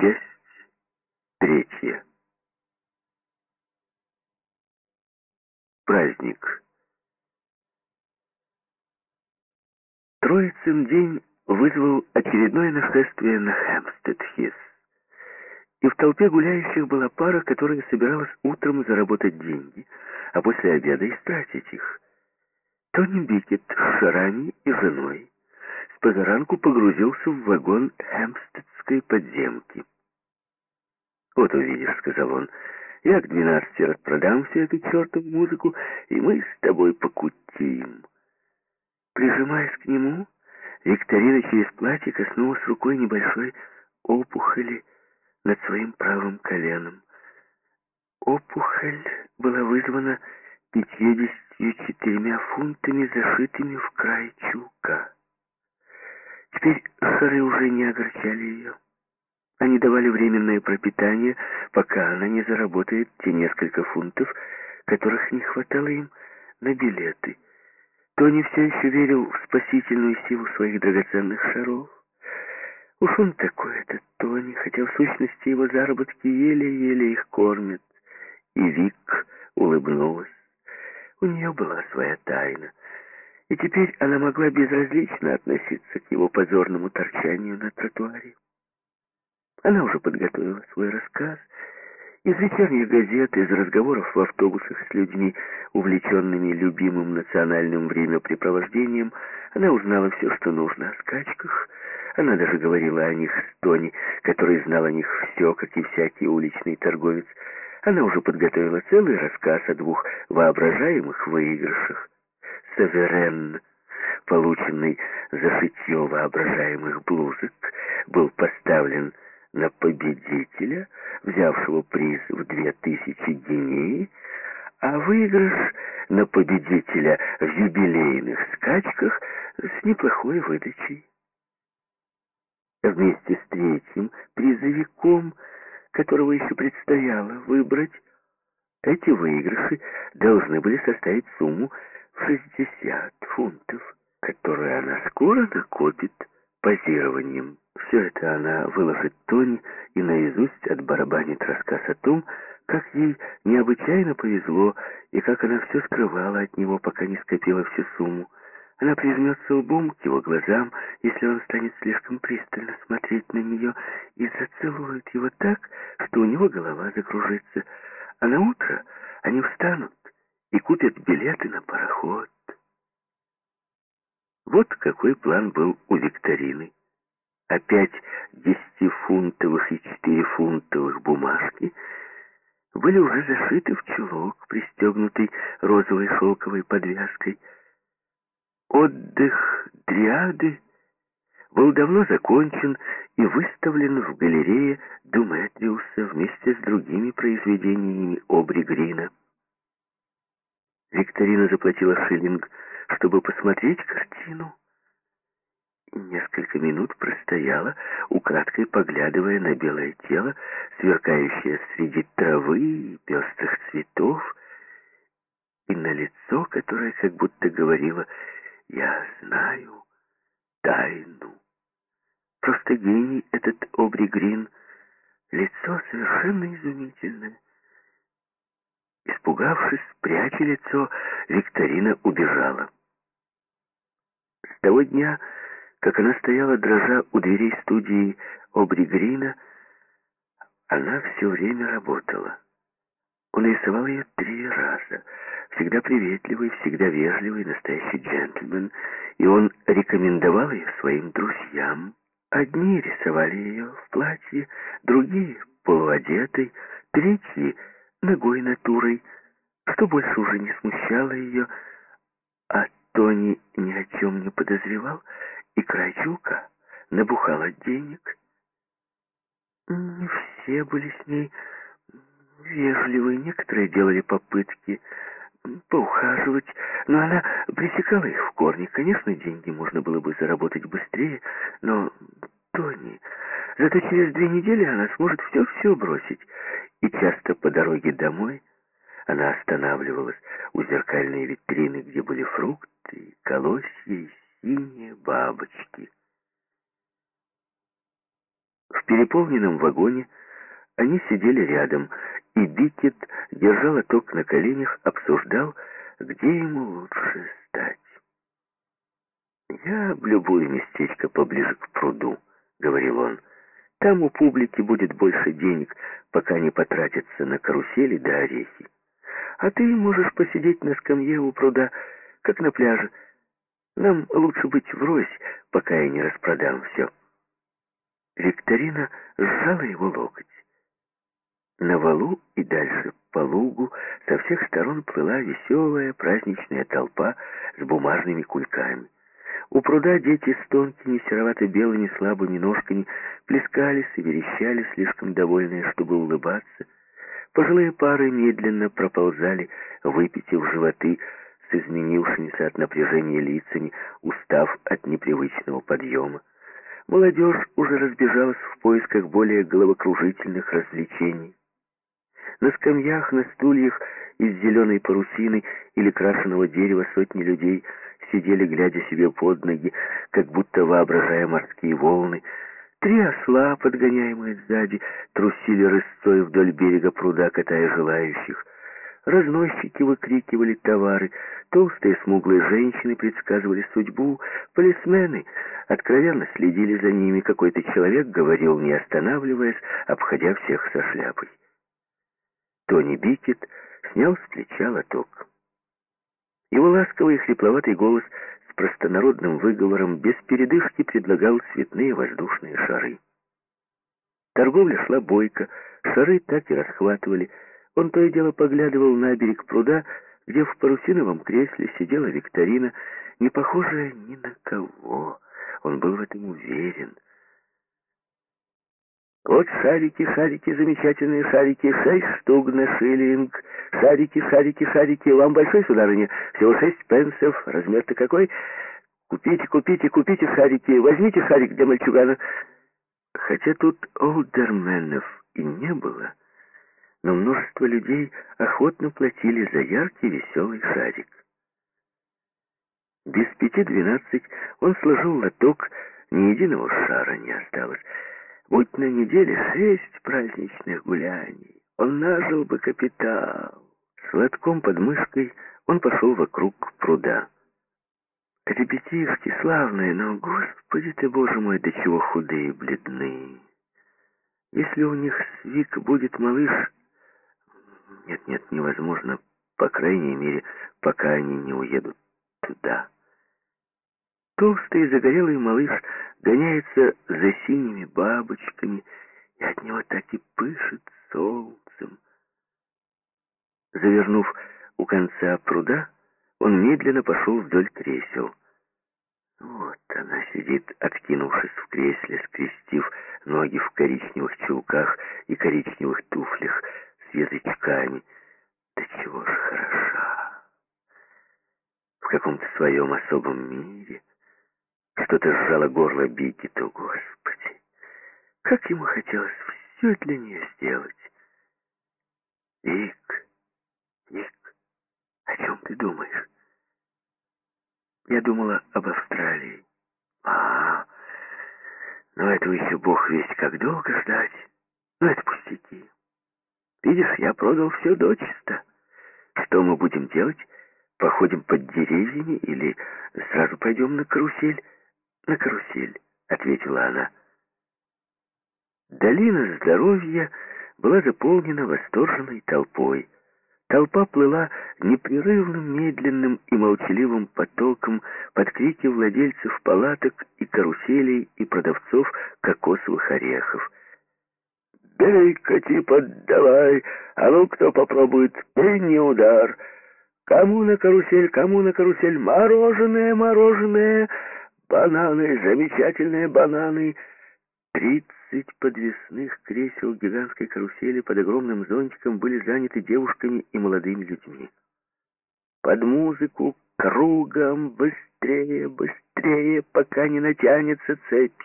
Часть третья. Праздник. Троицын день вызвал очередное нашествие на Хэмстед-Хис. И в толпе гуляющих была пара, которая собиралась утром заработать деньги, а после обеда истратить их. Тони Бикет с Шарани и женой позаранку погрузился в вагон Хэмстедской подземки. «Вот увидишь», — сказал он, — «я к двенадцати распродам всю эту чертову музыку, и мы с тобой покутим». Прижимаясь к нему, Викторина через платье коснулась рукой небольшой опухоли над своим правым коленом. Опухоль была вызвана пятьюдесятью четырьмя фунтами, зашитыми в край чулка. Теперь шары уже не огорчали ее. Они давали временное пропитание, пока она не заработает те несколько фунтов, которых не хватало им на билеты. Тони все еще верил в спасительную силу своих драгоценных шаров. Уж он такой, этот Тони, хотя в сущности его заработки еле-еле их кормят. И Вик улыбнулась. У нее была своя тайна. И теперь она могла безразлично относиться к его позорному торчанию на тротуаре. Она уже подготовила свой рассказ. Из вечерних газет, из разговоров в автобусах с людьми, увлеченными любимым национальным времяпрепровождением, она узнала все, что нужно о скачках. Она даже говорила о них с Тони, который знал о них все, как и всякий уличный торговец. Она уже подготовила целый рассказ о двух воображаемых выигрышах. Саверен, полученный за шитье воображаемых блузок, был поставлен на победителя, взявшего приз в две тысячи гиней, а выигрыш на победителя в юбилейных скачках с неплохой выдачей. Вместе с третьим призовиком, которого еще предстояло выбрать, эти выигрыши должны были составить сумму 60 фунтов, которую она скоро накопит позированием. Все это она выложит Тони и наизусть отбарабанит рассказ о том, как ей необычайно повезло и как она все скрывала от него, пока не скопила всю сумму. Она прижмется лбом к его глазам, если он станет слишком пристально смотреть на нее, и зацелует его так, что у него голова закружится. А на утро они встанут и купят билеты на пароход. Вот какой план был у Викторины. Опять десятифунтовых и четырефунтовых бумажки были уже зашиты в чулок, пристегнутый розовой шелковой подвязкой. Отдых дриады был давно закончен и выставлен в галерее Думетриуса вместе с другими произведениями Обри Грина. Викторина заплатила шиллинг чтобы посмотреть картину. Несколько минут простояла, украдкой поглядывая на белое тело, сверкающее среди травы и пестрых цветов, и на лицо, которое как будто говорило «Я знаю тайну». Просто гений этот Обри Грин, лицо совершенно изумительное. Испугавшись, пряча лицо, Викторина убежала. С того дня, как она стояла дрожа у дверей студии Обри Грина, она все время работала. Он рисовал ее три раза. Всегда приветливый, всегда вежливый, настоящий джентльмен. И он рекомендовал ее своим друзьям. Одни рисовали ее в платье, другие полуодетой, третьи ногой натурой, что больше уже не смущало ее, а Тони ни о чем не подозревал, и край чулка набухал от денег. Не все были с ней вежливы, некоторые делали попытки поухаживать, но она пресекала их в корне. Конечно, деньги можно было бы заработать быстрее, но Тони... Зато через две недели она сможет все-все бросить. И часто по дороге домой она останавливалась у зеркальной витрины, где были фрукты, колосья и синие бабочки. В переполненном вагоне они сидели рядом, и Бикет держал лоток на коленях, обсуждал, где ему лучше стать. «Я облюбую местечко поближе к пруду», — говорил он. «Там у публики будет больше денег, пока не потратятся на карусели да орехи. А ты можешь посидеть на скамье у пруда, как на пляже. Нам лучше быть врозь, пока я не распродам все». Викторина сжала его локоть. На валу и дальше по лугу со всех сторон плыла веселая праздничная толпа с бумажными кульками. У пруда дети с тонкими серовато-белыми слабыми ножками плескались и верещали, слишком довольные, чтобы улыбаться. Пожилые пары медленно проползали, выпитив животы с изменившимися от напряжения лицами, устав от непривычного подъема. Молодежь уже разбежалась в поисках более головокружительных развлечений. На скамьях, на стульях из зеленой парусины или крашеного дерева сотни людей сидели, глядя себе под ноги, как будто воображая морские волны. Три осла, подгоняемые сзади, трусили рысцой вдоль берега пруда, катая желающих. Разносчики выкрикивали товары, толстые смуглые женщины предсказывали судьбу, полисмены откровенно следили за ними, какой-то человек говорил, не останавливаясь, обходя всех со шляпой. Тони Бикет снял с плеча лоток. Его ласковый хрипловатый голос с простонародным выговором без передышки предлагал цветные воздушные шары. Торговля шла бойко, шары так и расхватывали. Он то и дело поглядывал на берег пруда, где в парусиновом кресле сидела Викторина, не похожая ни на кого. Он был в этом уверен. Вот шарики, шарики, замечательные шарики, шесть штук на шиллинг. Шарики, шарики, шарики. Вам большой, сударыня? Всего шесть пенсов. Размер-то какой? Купите, купите, купите шарики. Возьмите шарик для мальчугана. Хотя тут олдерменов и не было, но множество людей охотно платили за яркий веселый шарик. Без пяти двенадцать он сложил лоток, ни единого шара не осталось. Будь на неделе шесть праздничных гуляний, он нажил бы капитал. С лотком под мышкой он пошел вокруг пруда. Ребятишки славные, но, господи ты, боже мой, до чего худые и бледные. Если у них свик будет малыш... Нет, нет, невозможно, по крайней мере, пока они не уедут туда. Толстый загорелый малыш гоняется за синими бабочками, и от него так и пышет солнцем. Завернув у конца пруда, он медленно пошел вдоль кресел. Вот она сидит, откинувшись в кресле, скрестив ноги в коричневых чулках и коричневых туфлях с язычками. Да чего ж хороша! В каком-то своем особом мире — что-то сжало горло Бикету, Господи. Как ему хотелось все для нее сделать. Вик, Вик, о чем ты думаешь? Я думала об Австралии. А, но этого еще бог весть, как долго ждать. Ну, это пустяки. Видишь, я продал все дочисто. Что мы будем делать? Походим под деревьями или сразу пойдем на карусель? «На карусель», — ответила она. Долина здоровья была заполнена восторженной толпой. Толпа плыла непрерывным, медленным и молчаливым потоком под крики владельцев палаток и каруселей и продавцов кокосовых орехов. «Бей, кати, поддавай! А ну, кто попробует, не удар! Кому на карусель, кому на карусель? Мороженое, мороженое!» Бананы, замечательные бананы. Тридцать подвесных кресел гигантской карусели под огромным зонтиком были заняты девушками и молодыми людьми. Под музыку кругом быстрее, быстрее, пока не натянется цепь.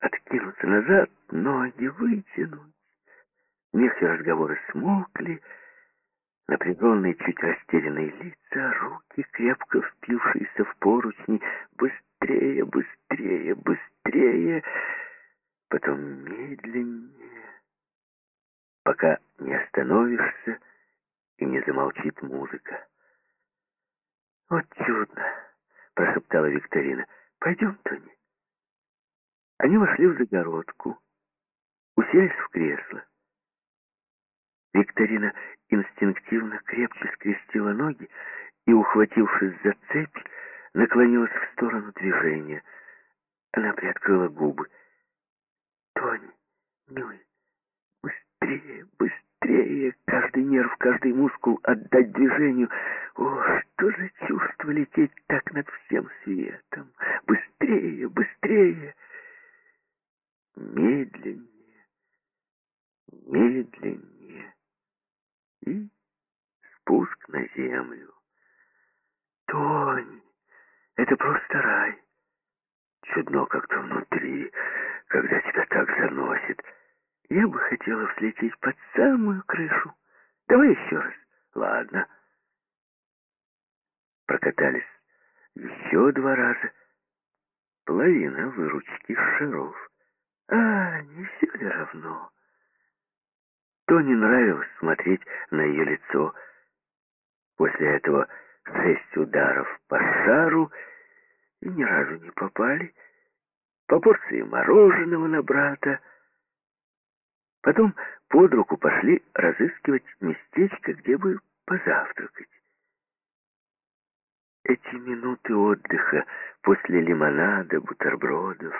Откинуться назад, ноги вытянуть. Смех и разговоры смолкли, напряженные, чуть растерянные лица, руки, крепко впившиеся в поручни, быстрее быстрее, быстрее, быстрее. Потом медленнее, пока не остановишься и не замолчит музыка. «Вот чудно!» — прошептала Викторина. «Пойдем, Тони». Они вошли в загородку, уселись в кресло. Викторина инстинктивно крепче скрестила ноги и, ухватившись за цепь, наклонилась в сторону движения. Она приоткрыла губы. «Тони, милый, быстрее, быстрее!» Каждый нерв, каждый мускул отдать движению. О, что за чувство лететь так над всем светом! Быстрее, быстрее! Медленнее, медленнее. И спуск на землю. Тони, это просто рай. Чудно как-то внутри, когда тебя так заносит. Я бы хотела взлететь под самую крышу. Давай еще раз. Ладно. Прокатались еще два раза. Половина выручки шаров. А, не все ли равно? Тони нравилось смотреть на ее лицо. После этого шесть ударов по шару и ни разу не попали. По порции мороженого на брата. Потом под руку пошли разыскивать местечко, где бы позавтракать. Эти минуты отдыха после лимонада, бутербродов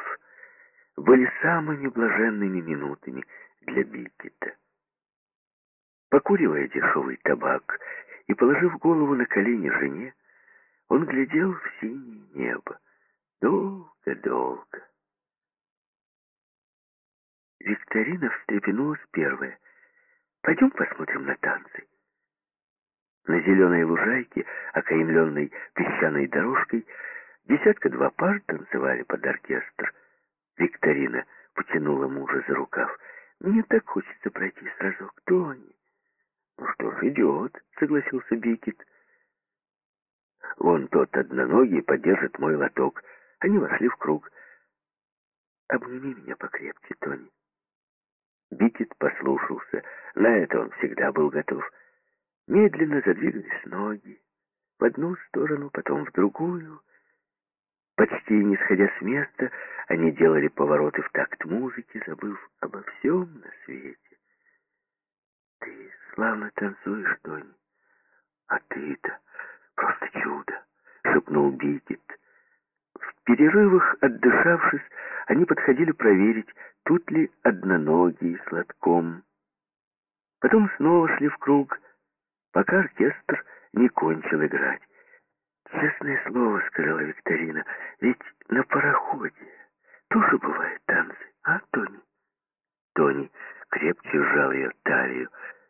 были самыми блаженными минутами для Бикета. Покуривая дешевый табак и положив голову на колени жене, он глядел в синее небо. Долго-долго. Викторина встрепенулась первая. «Пойдем посмотрим на танцы». На зеленой лужайке, окаймленной песчаной дорожкой, десятка-два пар танцевали под оркестр. Викторина потянула мужа за рукав. «Мне так хочется пройти сразу к Тони». «Ну что ж, идет», — согласился Бикет. «Вон тот одноногий подержит мой лоток». Они вошли в круг. «Обними меня покрепче, Тони». Бикет послушался. На это он всегда был готов. Медленно задвигались ноги. В одну сторону, потом в другую. Почти не сходя с места, они делали повороты в такт музыки, забыв обо всем на свете. «Ты славно танцуешь, Тони, а ты-то просто чудо!» — шепнул Бикет. В перерывах, отдышавшись, они подходили проверить, тут ли одноногий с лотком. Потом снова шли в круг, пока оркестр не кончил играть. «Честное слово», — сказала Викторина, — «ведь на пароходе тоже бывают танцы, а, Тони?» Тони крепче сжал ее талию.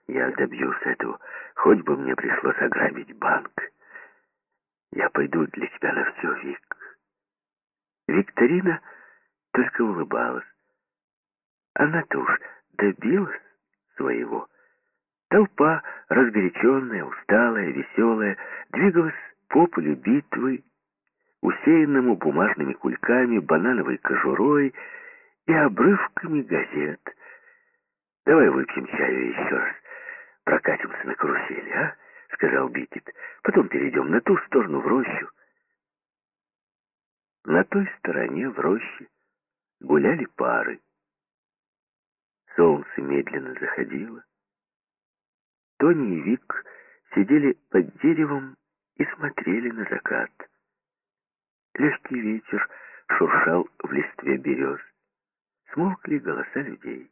«Я добьюсь этого, хоть бы мне пришлось ограбить банк. Я пойду для тебя на все, Вик». Викторина только улыбалась. Она-то уж добилась своего. Толпа, разгоряченная, усталая, веселая, двигалась по полю битвы, усеянному бумажными кульками, банановой кожурой и обрывками газет. «Давай выпьем чаю еще раз, прокатимся на карусели, а?» — сказал Бикет. «Потом перейдем на ту сторону, в рощу». На той стороне, в роще, гуляли пары. Солнце медленно заходило. Тони и Вик сидели под деревом и смотрели на закат. Легкий ветер шуршал в листве берез. Смолкли голоса людей.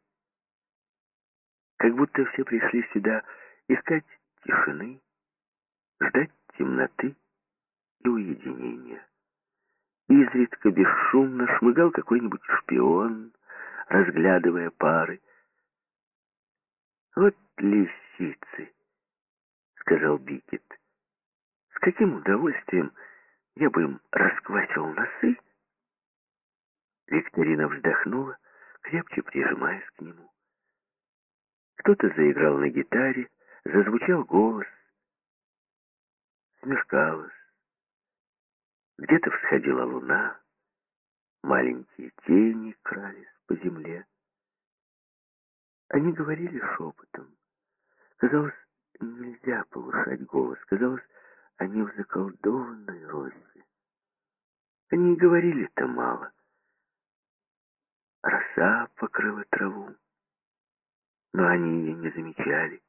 Как будто все пришли сюда искать тишины, ждать темноты и уединения. Изредка бесшумно шмыгал какой-нибудь шпион, разглядывая пары. «Вот лисицы», — сказал Бикет. «С каким удовольствием я бы им расквасил носы?» Викторина вздохнула, крепче прижимаясь к нему. Кто-то заиграл на гитаре, зазвучал голос. Смеркалось. Где-то всходила луна, маленькие тени крались по земле. Они говорили шепотом. Казалось, нельзя повышать голос. Казалось, они в заколдованной роще. Они говорили-то мало. Роса покрыла траву, но они ее не замечали.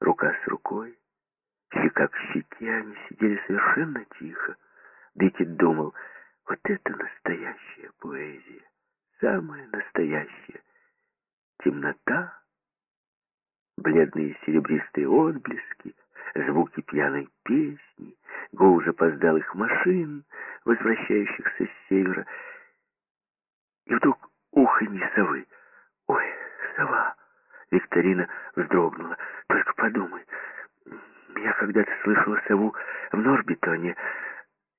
Рука с рукой, щека к щеке, они сидели совершенно тихо. Бекет думал, вот это настоящая поэзия, самая настоящая. Темнота, бледные серебристые отблески, звуки пьяной песни, гул запоздалых машин, возвращающихся с севера. И вдруг уханье совы. Ой, сова! Викторина вздрогнула. Только подумай, я когда-то слышала сову в Норбитоне.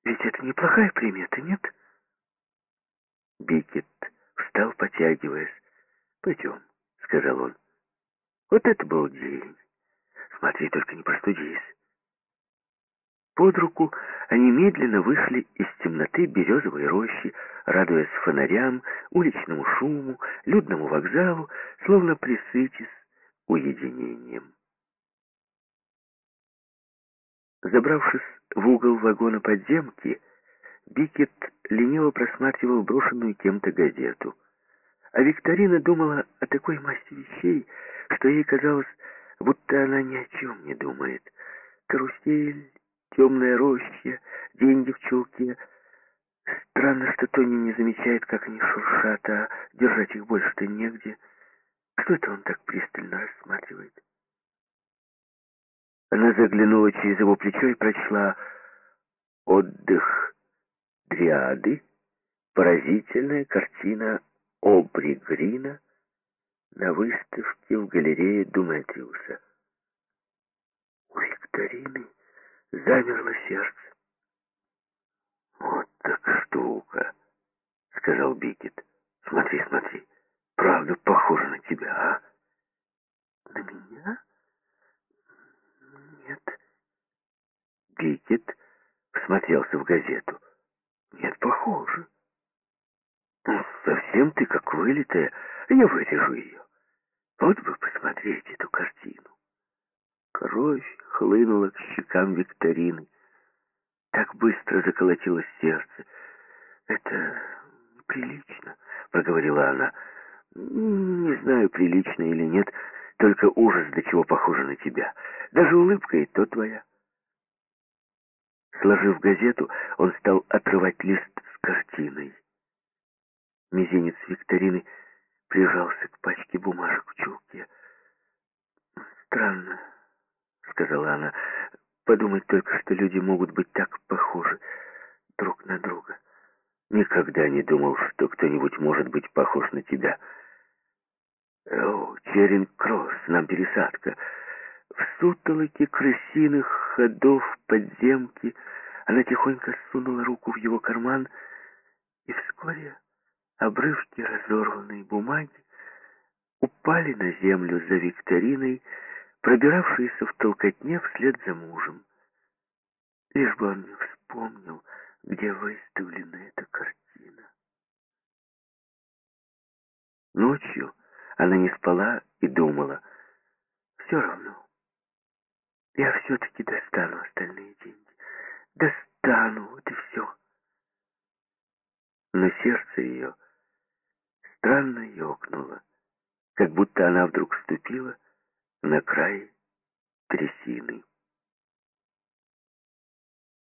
Ведь это неплохая примета, нет? Бикет встал, потягиваясь. «Пойдем», — сказал он. «Вот это был день. Смотри, только не простудись». Под руку они медленно вышли из темноты березовой рощи, радуясь фонарям, уличному шуму, людному вокзалу, словно присытясь уединением. Забравшись в угол вагона подземки, Бикет лениво просматривал брошенную кем-то газету. А Викторина думала о такой массе вещей, что ей казалось, будто она ни о чем не думает. Карусель, темная роща, деньги в чулке. Странно, что Тони не замечает, как они шуршат, а держать их больше-то негде. Что это он так пристально рассматривает? Она заглянула через его плечо и прочла «Отдых Дриады», поразительная картина Обри Грина на выставке в галерее Думетриуса. У Викторины замерло сердце. «Вот так штука», — сказал Бикет. «Смотри, смотри, правда похоже на тебя, а?» «На меня?» «Нет». Бикет всмотрелся в газету. «Нет, похоже». «Ну, совсем ты как вылитая. Я вырежу ее. Вот бы посмотреть эту картину». Кровь хлынула к щекам Викторины. Так быстро заколотилось сердце. «Это прилично», — проговорила она. «Не знаю, прилично или нет, только ужас до чего похоже на тебя. Даже улыбка и то твоя». Сложив газету, он стал отрывать лист с картиной. Мизинец Викторины прижался к пачке бумажек в чулке. «Странно», — сказала она, — «подумать только, что люди могут быть так похожи друг на друга. Никогда не думал, что кто-нибудь может быть похож на тебя». «О, Черинг-Кросс, нам пересадка». В сутолоке крысиных ходов подземки она тихонько сунула руку в его карман, и вскоре обрывки разорванной бумаги упали на землю за Викториной, пробиравшейся в толкотне вслед за мужем. Лишь бы он не вспомнил, где выставлена эта картина. Ночью она не спала и думала, все равно, я все-таки достану остальные деньги. Достану, вот и все. Но сердце ее странно ёкнуло, как будто она вдруг вступила на край трясины.